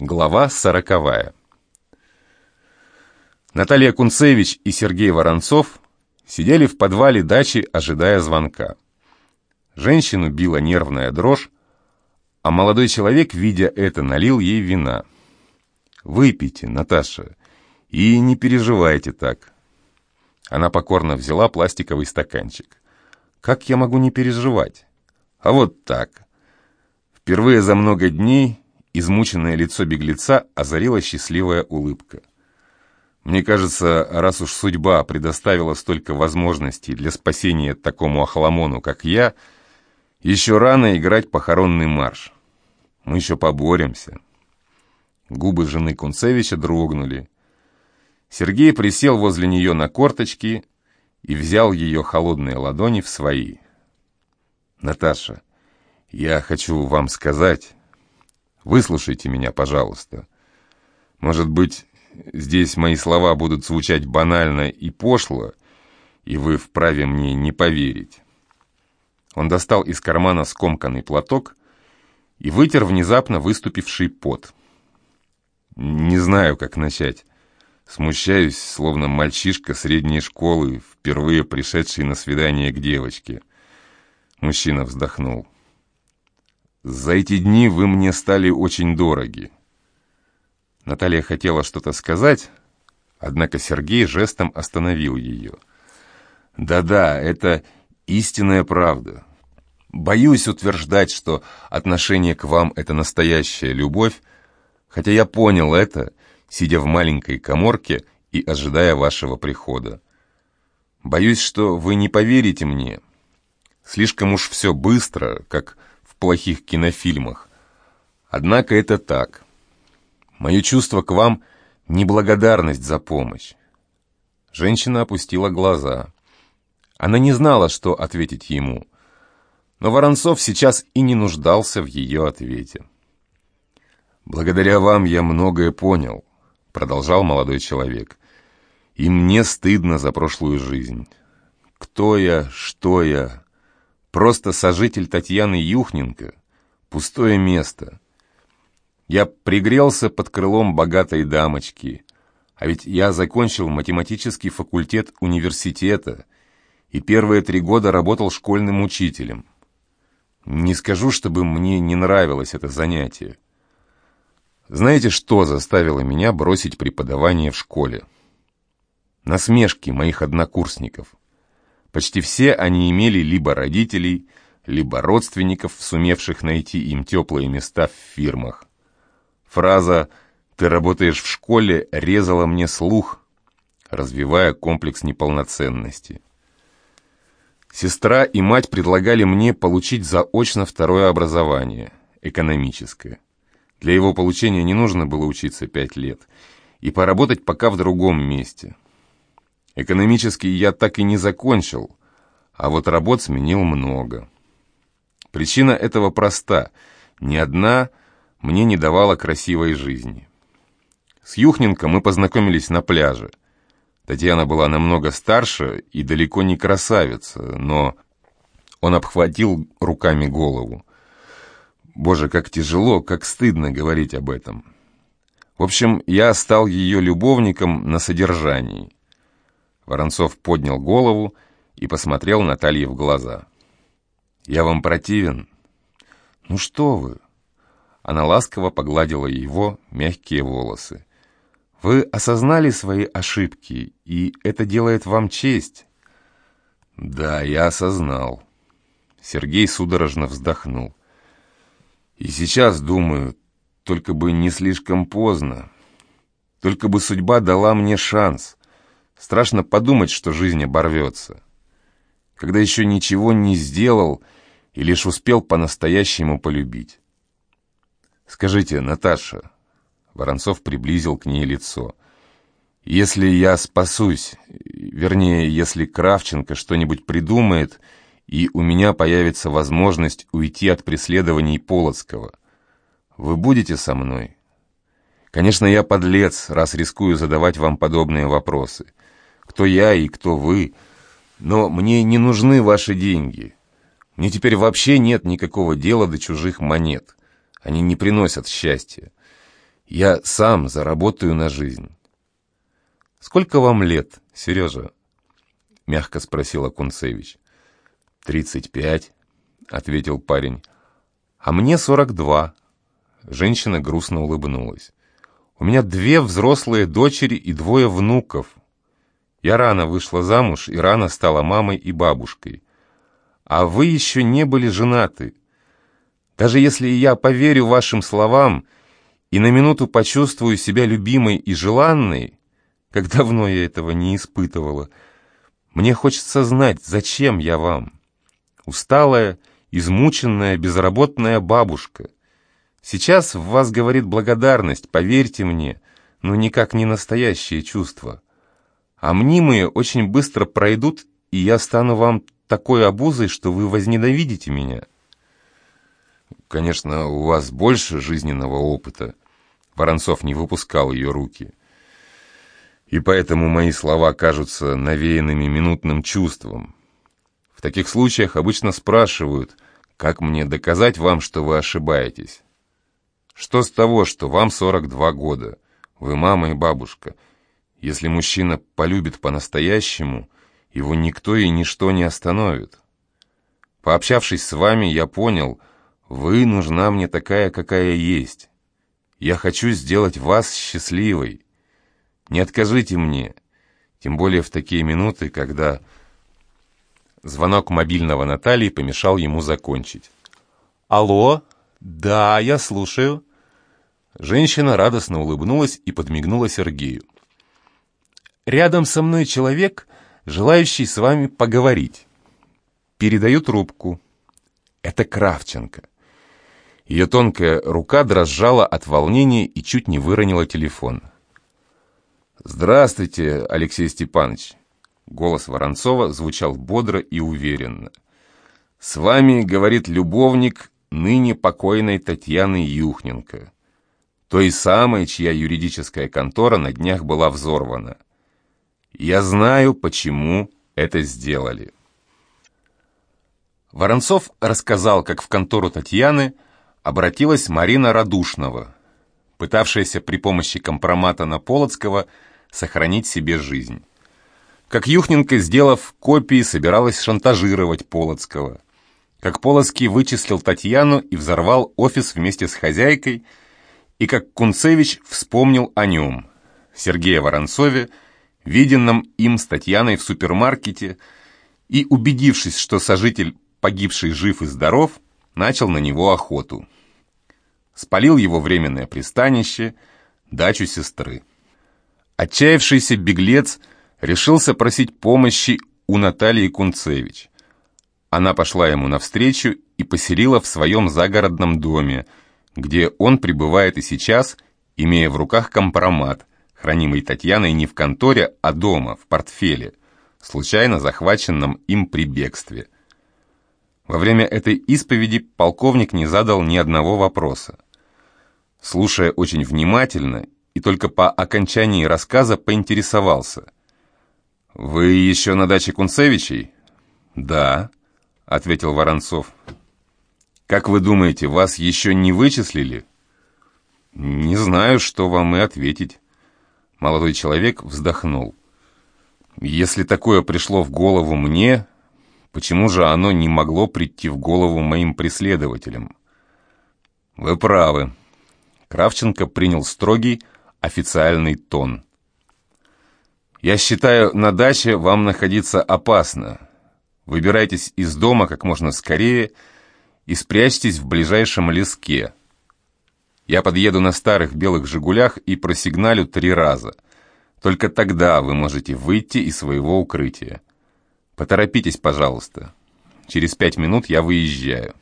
Глава сороковая. Наталья Кунцевич и Сергей Воронцов сидели в подвале дачи, ожидая звонка. Женщину била нервная дрожь, а молодой человек, видя это, налил ей вина. «Выпейте, Наташа, и не переживайте так». Она покорно взяла пластиковый стаканчик. «Как я могу не переживать?» «А вот так». Впервые за много дней Измученное лицо беглеца озарила счастливая улыбка. Мне кажется, раз уж судьба предоставила столько возможностей для спасения такому охламону, как я, еще рано играть похоронный марш. Мы еще поборемся. Губы жены Кунцевича дрогнули. Сергей присел возле нее на корточки и взял ее холодные ладони в свои. «Наташа, я хочу вам сказать...» Выслушайте меня, пожалуйста. Может быть, здесь мои слова будут звучать банально и пошло, и вы вправе мне не поверить. Он достал из кармана скомканный платок и вытер внезапно выступивший пот. Не знаю, как начать. Смущаюсь, словно мальчишка средней школы, впервые пришедший на свидание к девочке. Мужчина вздохнул. За эти дни вы мне стали очень дороги. Наталья хотела что-то сказать, однако Сергей жестом остановил ее. Да-да, это истинная правда. Боюсь утверждать, что отношение к вам — это настоящая любовь, хотя я понял это, сидя в маленькой коморке и ожидая вашего прихода. Боюсь, что вы не поверите мне. Слишком уж все быстро, как плохих кинофильмах. Однако это так. Мое чувство к вам — неблагодарность за помощь. Женщина опустила глаза. Она не знала, что ответить ему. Но Воронцов сейчас и не нуждался в ее ответе. «Благодаря вам я многое понял», — продолжал молодой человек. «И мне стыдно за прошлую жизнь. Кто я, что я, Просто сожитель Татьяны Юхненко. Пустое место. Я пригрелся под крылом богатой дамочки. А ведь я закончил математический факультет университета и первые три года работал школьным учителем. Не скажу, чтобы мне не нравилось это занятие. Знаете, что заставило меня бросить преподавание в школе? Насмешки моих однокурсников. Почти все они имели либо родителей, либо родственников, сумевших найти им теплые места в фирмах. Фраза «ты работаешь в школе» резала мне слух, развивая комплекс неполноценности. Сестра и мать предлагали мне получить заочно второе образование, экономическое. Для его получения не нужно было учиться пять лет и поработать пока в другом месте – Экономический я так и не закончил, а вот работ сменил много. Причина этого проста. Ни одна мне не давала красивой жизни. С Юхненко мы познакомились на пляже. Татьяна была намного старше и далеко не красавица, но он обхватил руками голову. Боже, как тяжело, как стыдно говорить об этом. В общем, я стал ее любовником на содержании. Воронцов поднял голову и посмотрел Наталье в глаза. «Я вам противен?» «Ну что вы?» Она ласково погладила его мягкие волосы. «Вы осознали свои ошибки, и это делает вам честь?» «Да, я осознал». Сергей судорожно вздохнул. «И сейчас думаю, только бы не слишком поздно. Только бы судьба дала мне шанс. Страшно подумать, что жизнь оборвется. Когда еще ничего не сделал и лишь успел по-настоящему полюбить. «Скажите, Наташа...» Воронцов приблизил к ней лицо. «Если я спасусь, вернее, если Кравченко что-нибудь придумает, и у меня появится возможность уйти от преследований Полоцкого, вы будете со мной?» Конечно, я подлец, раз рискую задавать вам подобные вопросы кто я и кто вы. Но мне не нужны ваши деньги. Мне теперь вообще нет никакого дела до чужих монет. Они не приносят счастья. Я сам заработаю на жизнь. «Сколько вам лет, Сережа?» — мягко спросил Акунцевич. «Тридцать пять», — ответил парень. «А мне сорок два». Женщина грустно улыбнулась. «У меня две взрослые дочери и двое внуков. Я рано вышла замуж и рано стала мамой и бабушкой. А вы еще не были женаты. Даже если я поверю вашим словам и на минуту почувствую себя любимой и желанной, как давно я этого не испытывала, мне хочется знать, зачем я вам. Усталая, измученная, безработная бабушка. Сейчас в вас говорит благодарность, поверьте мне, но никак не настоящие чувства. А мнимые очень быстро пройдут, и я стану вам такой обузой, что вы возненавидите меня. Конечно, у вас больше жизненного опыта. Воронцов не выпускал ее руки. И поэтому мои слова кажутся навеянными минутным чувством. В таких случаях обычно спрашивают, как мне доказать вам, что вы ошибаетесь? Что с того, что вам 42 года, вы мама и бабушка? Если мужчина полюбит по-настоящему, его никто и ничто не остановит. Пообщавшись с вами, я понял, вы нужна мне такая, какая есть. Я хочу сделать вас счастливой. Не откажите мне, тем более в такие минуты, когда звонок мобильного Натальи помешал ему закончить. «Алло? Да, я слушаю». Женщина радостно улыбнулась и подмигнула Сергею. «Рядом со мной человек, желающий с вами поговорить. Передаю трубку. Это Кравченко». Ее тонкая рука дрожала от волнения и чуть не выронила телефон. «Здравствуйте, Алексей Степанович!» Голос Воронцова звучал бодро и уверенно. «С вами, — говорит любовник, — ныне покойной Татьяны Юхненко, той самой, чья юридическая контора на днях была взорвана. Я знаю, почему это сделали». Воронцов рассказал, как в контору Татьяны обратилась Марина Радушнова, пытавшаяся при помощи компромата на Полоцкого – сохранить себе жизнь. Как Юхненко, сделав копии, собиралась шантажировать Полоцкого. Как Полоцкий вычислил Татьяну и взорвал офис вместе с хозяйкой, и как Кунцевич вспомнил о нем, Сергея Воронцове, виденном им с Татьяной в супермаркете, и, убедившись, что сожитель погибший жив и здоров, начал на него охоту. Спалил его временное пристанище, дачу сестры. Отчаявшийся беглец решился просить помощи у Натальи Кунцевич. Она пошла ему навстречу и поселила в своем загородном доме, где он пребывает и сейчас, имея в руках компромат, хранимый Татьяной не в конторе, а дома, в портфеле, случайно захваченном им при бегстве. Во время этой исповеди полковник не задал ни одного вопроса. Слушая очень внимательно и только по окончании рассказа поинтересовался. «Вы еще на даче Кунцевичей?» «Да», — ответил Воронцов. «Как вы думаете, вас еще не вычислили?» «Не знаю, что вам и ответить». Молодой человек вздохнул. «Если такое пришло в голову мне, почему же оно не могло прийти в голову моим преследователям?» «Вы правы». Кравченко принял строгий, официальный тон. «Я считаю, на даче вам находиться опасно. Выбирайтесь из дома как можно скорее и спрячьтесь в ближайшем леске. Я подъеду на старых белых «Жигулях» и просигналю три раза. Только тогда вы можете выйти из своего укрытия. Поторопитесь, пожалуйста. Через пять минут я выезжаю».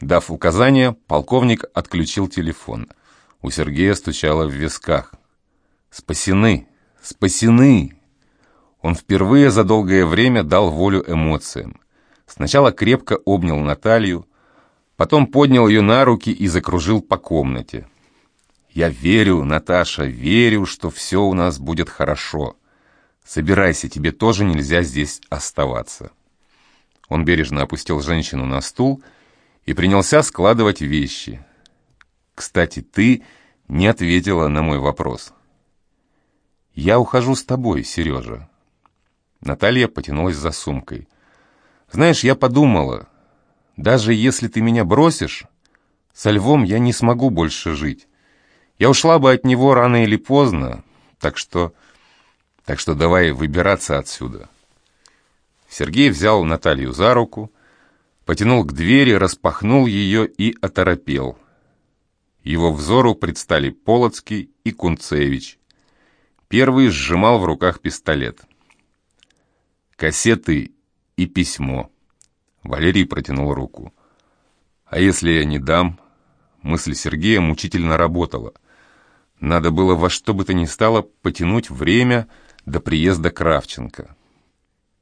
Дав указание, полковник отключил телефон – у Сергея стучало в висках. «Спасены! Спасены!» Он впервые за долгое время дал волю эмоциям. Сначала крепко обнял Наталью, потом поднял ее на руки и закружил по комнате. «Я верю, Наташа, верю, что все у нас будет хорошо. Собирайся, тебе тоже нельзя здесь оставаться». Он бережно опустил женщину на стул и принялся складывать вещи – Кстати, ты не ответила на мой вопрос. «Я ухожу с тобой, Сережа». Наталья потянулась за сумкой. «Знаешь, я подумала, даже если ты меня бросишь, со львом я не смогу больше жить. Я ушла бы от него рано или поздно, так что... Так что давай выбираться отсюда». Сергей взял Наталью за руку, потянул к двери, распахнул ее и оторопел. Его взору предстали Полоцкий и Кунцевич. Первый сжимал в руках пистолет. Кассеты и письмо. Валерий протянул руку. «А если я не дам?» Мысль Сергея мучительно работала. Надо было во что бы то ни стало потянуть время до приезда Кравченко.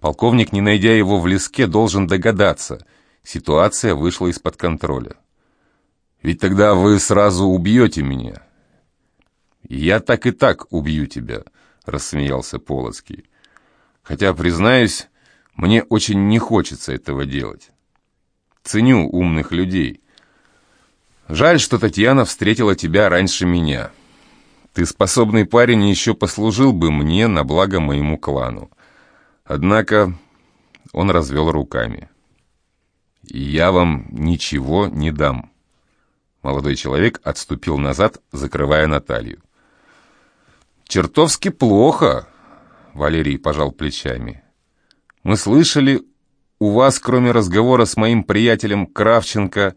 Полковник, не найдя его в леске, должен догадаться. Ситуация вышла из-под контроля. «Ведь тогда вы сразу убьете меня». «Я так и так убью тебя», — рассмеялся Полоцкий. «Хотя, признаюсь, мне очень не хочется этого делать. Ценю умных людей. Жаль, что Татьяна встретила тебя раньше меня. Ты способный парень и еще послужил бы мне на благо моему клану. Однако он развел руками. «Я вам ничего не дам». Молодой человек отступил назад, закрывая Наталью. «Чертовски плохо», — Валерий пожал плечами. «Мы слышали, у вас, кроме разговора с моим приятелем Кравченко,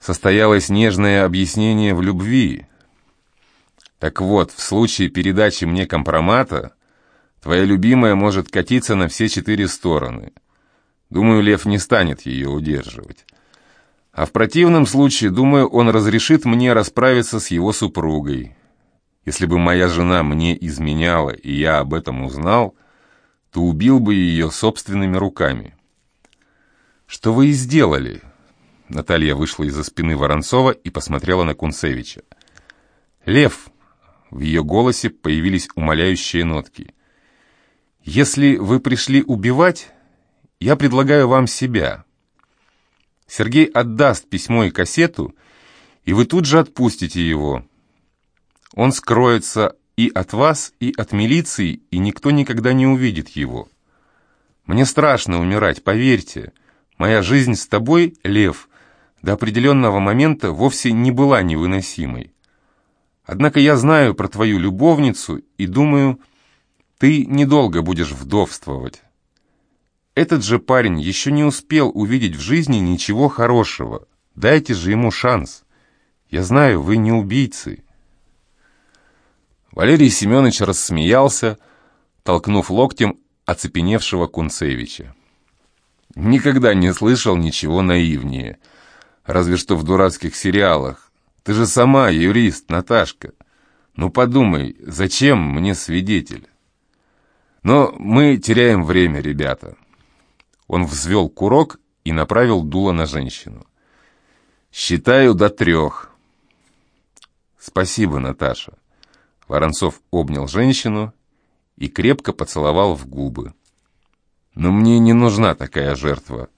состоялось нежное объяснение в любви. Так вот, в случае передачи мне компромата Твоя любимая может катиться на все четыре стороны. Думаю, Лев не станет ее удерживать. А в противном случае, думаю, он разрешит мне расправиться с его супругой. Если бы моя жена мне изменяла, и я об этом узнал, то убил бы ее собственными руками. Что вы и сделали. Наталья вышла из-за спины Воронцова и посмотрела на Кунцевича. «Лев!» В ее голосе появились умоляющие нотки. Если вы пришли убивать, я предлагаю вам себя. Сергей отдаст письмо и кассету, и вы тут же отпустите его. Он скроется и от вас, и от милиции, и никто никогда не увидит его. Мне страшно умирать, поверьте. Моя жизнь с тобой, Лев, до определенного момента вовсе не была невыносимой. Однако я знаю про твою любовницу и думаю, ты недолго будешь вдовствовать. Этот же парень еще не успел увидеть в жизни ничего хорошего. Дайте же ему шанс. Я знаю, вы не убийцы. Валерий Семенович рассмеялся, толкнув локтем оцепеневшего Кунцевича. Никогда не слышал ничего наивнее, разве что в дурацких сериалах. Ты же сама юрист, Наташка. Ну подумай, зачем мне свидетель? Но мы теряем время, ребята. Он взвел курок и направил дуло на женщину. Считаю до трех. Спасибо, Наташа. Воронцов обнял женщину и крепко поцеловал в губы. Но мне не нужна такая жертва.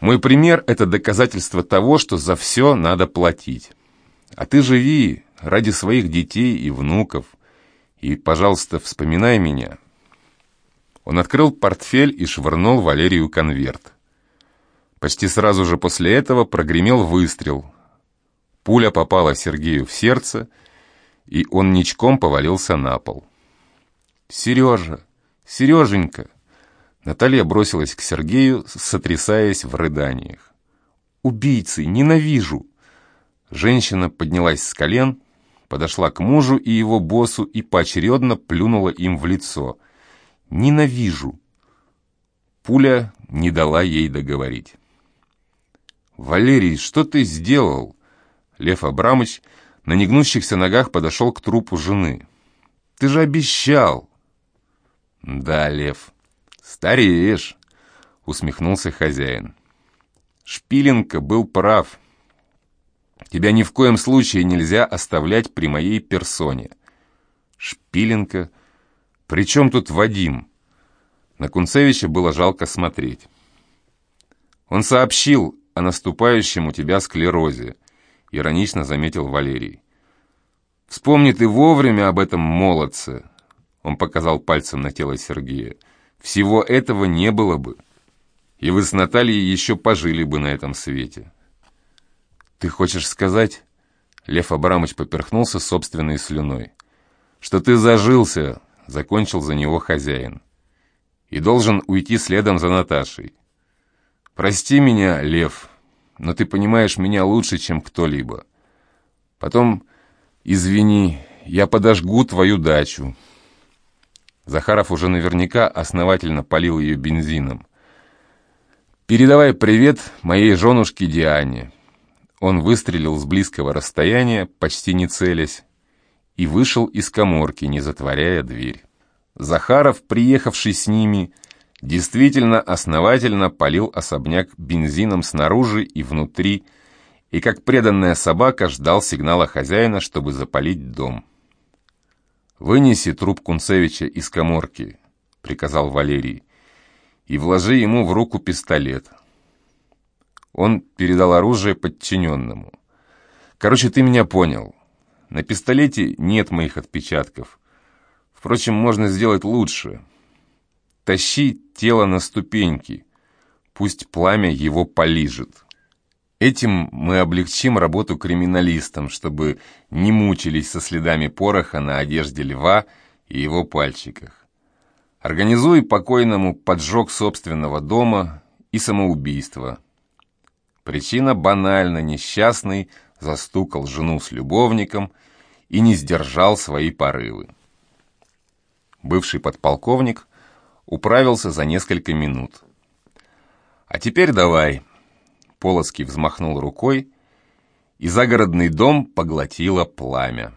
Мой пример — это доказательство того, что за все надо платить. А ты живи ради своих детей и внуков — и, пожалуйста, вспоминай меня». Он открыл портфель и швырнул Валерию конверт. Почти сразу же после этого прогремел выстрел. Пуля попала Сергею в сердце, и он ничком повалился на пол. «Сережа! Сереженька!» Наталья бросилась к Сергею, сотрясаясь в рыданиях. «Убийцы! Ненавижу!» Женщина поднялась с колен, подошла к мужу и его боссу и поочередно плюнула им в лицо. «Ненавижу!» Пуля не дала ей договорить. «Валерий, что ты сделал?» Лев Абрамович на негнущихся ногах подошел к трупу жены. «Ты же обещал!» «Да, Лев, стареешь!» — усмехнулся хозяин. Шпиленко был прав. Тебя ни в коем случае нельзя оставлять при моей персоне. Шпиленко. При чем тут Вадим? На Кунцевича было жалко смотреть. Он сообщил о наступающем у тебя склерозе. Иронично заметил Валерий. «Вспомни ты вовремя об этом молодце!» Он показал пальцем на тело Сергея. «Всего этого не было бы, и вы с Натальей еще пожили бы на этом свете». «Ты хочешь сказать...» Лев Абрамович поперхнулся собственной слюной. «Что ты зажился!» — закончил за него хозяин. «И должен уйти следом за Наташей. Прости меня, Лев, но ты понимаешь меня лучше, чем кто-либо. Потом, извини, я подожгу твою дачу». Захаров уже наверняка основательно полил ее бензином. «Передавай привет моей женушке Диане». Он выстрелил с близкого расстояния, почти не целясь, и вышел из коморки, не затворяя дверь. Захаров, приехавший с ними, действительно основательно полил особняк бензином снаружи и внутри, и как преданная собака ждал сигнала хозяина, чтобы запалить дом. «Вынеси труп Кунцевича из коморки», — приказал Валерий, — «и вложи ему в руку пистолет». Он передал оружие подчиненному. «Короче, ты меня понял. На пистолете нет моих отпечатков. Впрочем, можно сделать лучше. Тащи тело на ступеньки. Пусть пламя его полижет. Этим мы облегчим работу криминалистам, чтобы не мучились со следами пороха на одежде льва и его пальчиках. Организуй покойному поджог собственного дома и самоубийство». Причина банальна, несчастный застукал жену с любовником и не сдержал свои порывы. Бывший подполковник управился за несколько минут. «А теперь давай!» Полоцкий взмахнул рукой, и загородный дом поглотило пламя.